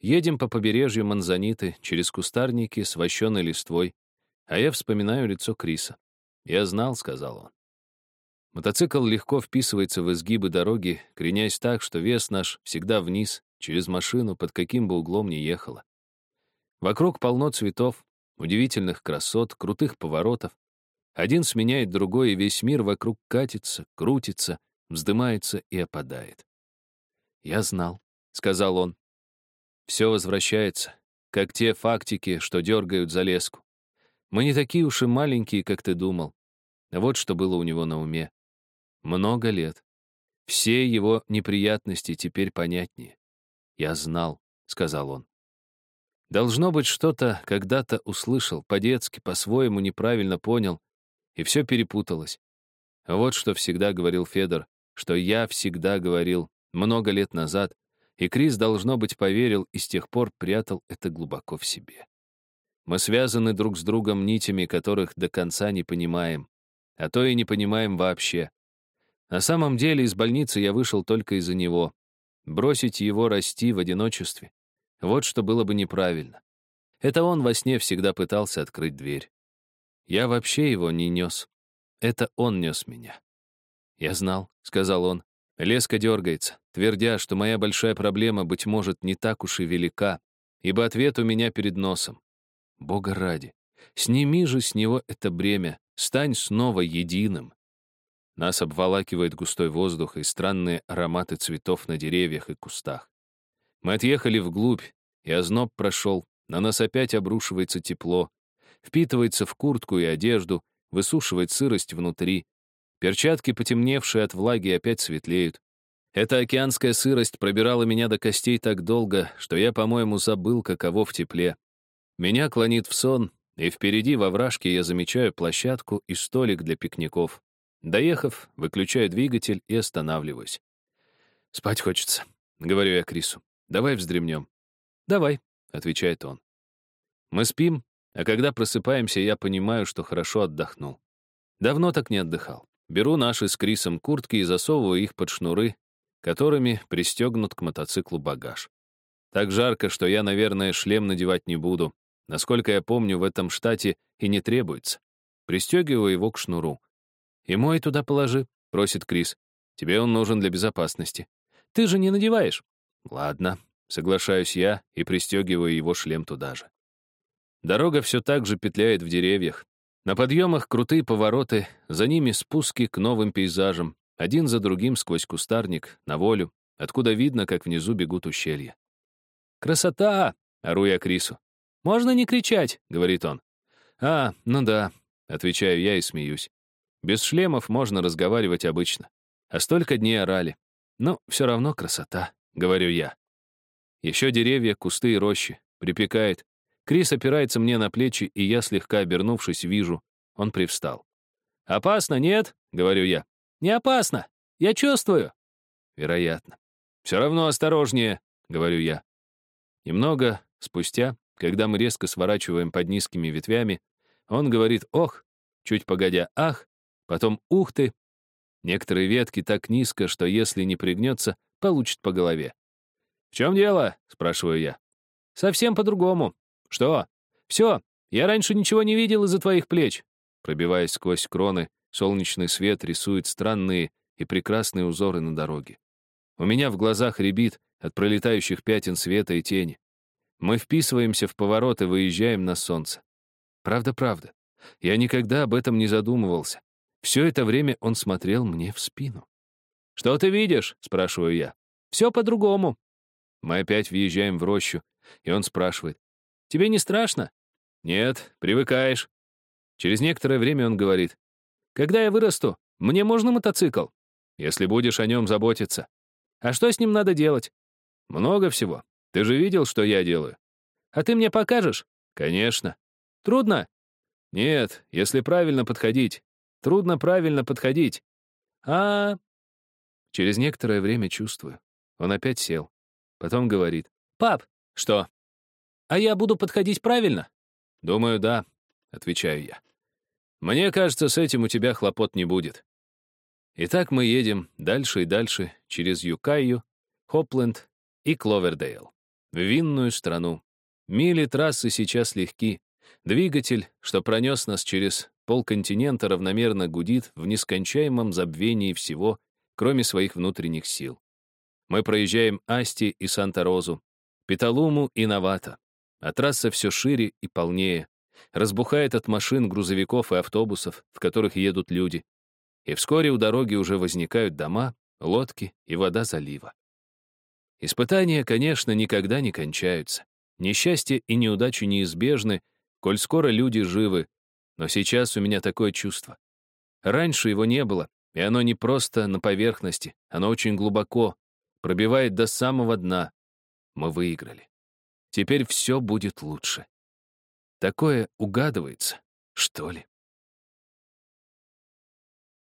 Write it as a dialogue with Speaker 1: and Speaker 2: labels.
Speaker 1: Едем по побережью Манзаниты, через кустарники с вощеной листвой, а я вспоминаю лицо Криса. «Я знал», — сказал он. Мотоцикл легко вписывается в изгибы дороги, кренясь так, что вес наш всегда вниз, через машину, под каким бы углом ни ехала. Вокруг полно цветов, удивительных красот, крутых поворотов. Один сменяет другой, и весь мир вокруг катится, крутится, вздымается и опадает. «Я знал», — сказал он. «Все возвращается, как те фактики, что дергают за леску. Мы не такие уж и маленькие, как ты думал. Вот что было у него на уме. Много лет. Все его неприятности теперь понятнее. «Я знал», — сказал он. Должно быть, что-то когда-то услышал, по-детски, по-своему неправильно понял, и все перепуталось. Вот что всегда говорил Федор, что я всегда говорил много лет назад, и Крис, должно быть, поверил и с тех пор прятал это глубоко в себе. Мы связаны друг с другом нитями, которых до конца не понимаем, а то и не понимаем вообще. На самом деле из больницы я вышел только из-за него. Бросить его расти в одиночестве вот что было бы неправильно. Это он во сне всегда пытался открыть дверь. Я вообще его не нес. Это он нес меня. «Я знал», — сказал он. Леска дергается, твердя, что моя большая проблема, быть может, не так уж и велика, ибо ответ у меня перед носом. Бога ради, сними же с него это бремя, стань снова единым. Нас обволакивает густой воздух и странные ароматы цветов на деревьях и кустах. Мы отъехали вглубь, и озноб прошел, на нас опять обрушивается тепло, впитывается в куртку и одежду, высушивает сырость внутри. Перчатки, потемневшие от влаги, опять светлеют. Эта океанская сырость пробирала меня до костей так долго, что я, по-моему, забыл, каково в тепле. Меня клонит в сон, и впереди во вражке я замечаю площадку и столик для пикников. Доехав, выключаю двигатель и останавливаюсь. «Спать хочется», — говорю я Крису. Давай вздремнем». «Давай», — отвечает он. Мы спим, а когда просыпаемся, я понимаю, что хорошо отдохнул. Давно так не отдыхал. Беру наши с Крисом куртки и засовываю их под шнуры, которыми пристегнут к мотоциклу багаж. Так жарко, что я, наверное, шлем надевать не буду. Насколько я помню, в этом штате и не требуется. Пристегиваю его к шнуру. «И мой туда положи», — просит Крис. «Тебе он нужен для безопасности». «Ты же не надеваешь». Ладно, соглашаюсь я и пристегиваю его шлем туда же. Дорога все так же петляет в деревьях. На подъемах крутые повороты, за ними спуски к новым пейзажам, один за другим сквозь кустарник, на волю, откуда видно, как внизу бегут ущелья. «Красота!» — ору я Крису. «Можно не кричать», — говорит он. «А, ну да», — отвечаю я и смеюсь. Без шлемов можно разговаривать обычно. А столько дней орали. Но все равно красота. — говорю я. Еще деревья, кусты и рощи. Припекает. Крис опирается мне на плечи, и я, слегка обернувшись, вижу. Он привстал. «Опасно, нет?» — говорю я. «Не опасно. Я чувствую». «Вероятно. Все равно осторожнее», — говорю я. Немного спустя, когда мы резко сворачиваем под низкими ветвями, он говорит «ох», чуть погодя «ах», потом «ух ты». Некоторые ветки так низко, что если не пригнется, получит по голове. «В чем дело?» — спрашиваю я. «Совсем по-другому. Что? Все, я раньше ничего не видел из-за твоих плеч». Пробиваясь сквозь кроны, солнечный свет рисует странные и прекрасные узоры на дороге. У меня в глазах рябит от пролетающих пятен света и тени. Мы вписываемся в поворот и выезжаем на солнце. Правда-правда. Я никогда об этом не задумывался. Все это время он смотрел мне в спину. «Что ты видишь?» — спрашиваю я. «Все по-другому». Мы опять въезжаем в рощу, и он спрашивает. «Тебе не страшно?» «Нет, привыкаешь». Через некоторое время он говорит. «Когда я вырасту, мне можно мотоцикл?» «Если будешь о нем заботиться». «А что с ним надо делать?» «Много всего. Ты же видел, что я делаю?» «А ты мне покажешь?» «Конечно». «Трудно?» «Нет, если правильно подходить. Трудно правильно подходить». «А, Через некоторое время чувствую. Он опять сел. Потом говорит. «Пап!» «Что?» «А я буду подходить правильно?» «Думаю, да», — отвечаю я. «Мне кажется, с этим у тебя хлопот не будет». Итак, мы едем дальше и дальше через Юкайю, Хопленд и Кловердейл. в винную страну. Мили трассы сейчас легки. Двигатель, что пронес нас через полконтинента, равномерно гудит в нескончаемом забвении всего, кроме своих внутренних сил. Мы проезжаем Асти и Санта-Розу, Петалуму и Навата, а трасса все шире и полнее, разбухает от машин, грузовиков и автобусов, в которых едут люди. И вскоре у дороги уже возникают дома, лодки и вода залива. Испытания, конечно, никогда не кончаются. Несчастье и неудачи неизбежны, коль скоро люди живы. Но сейчас у меня такое чувство. Раньше его не было, и оно не просто на поверхности, оно очень глубоко, пробивает до самого дна. Мы выиграли. Теперь все будет лучше. Такое угадывается, что ли?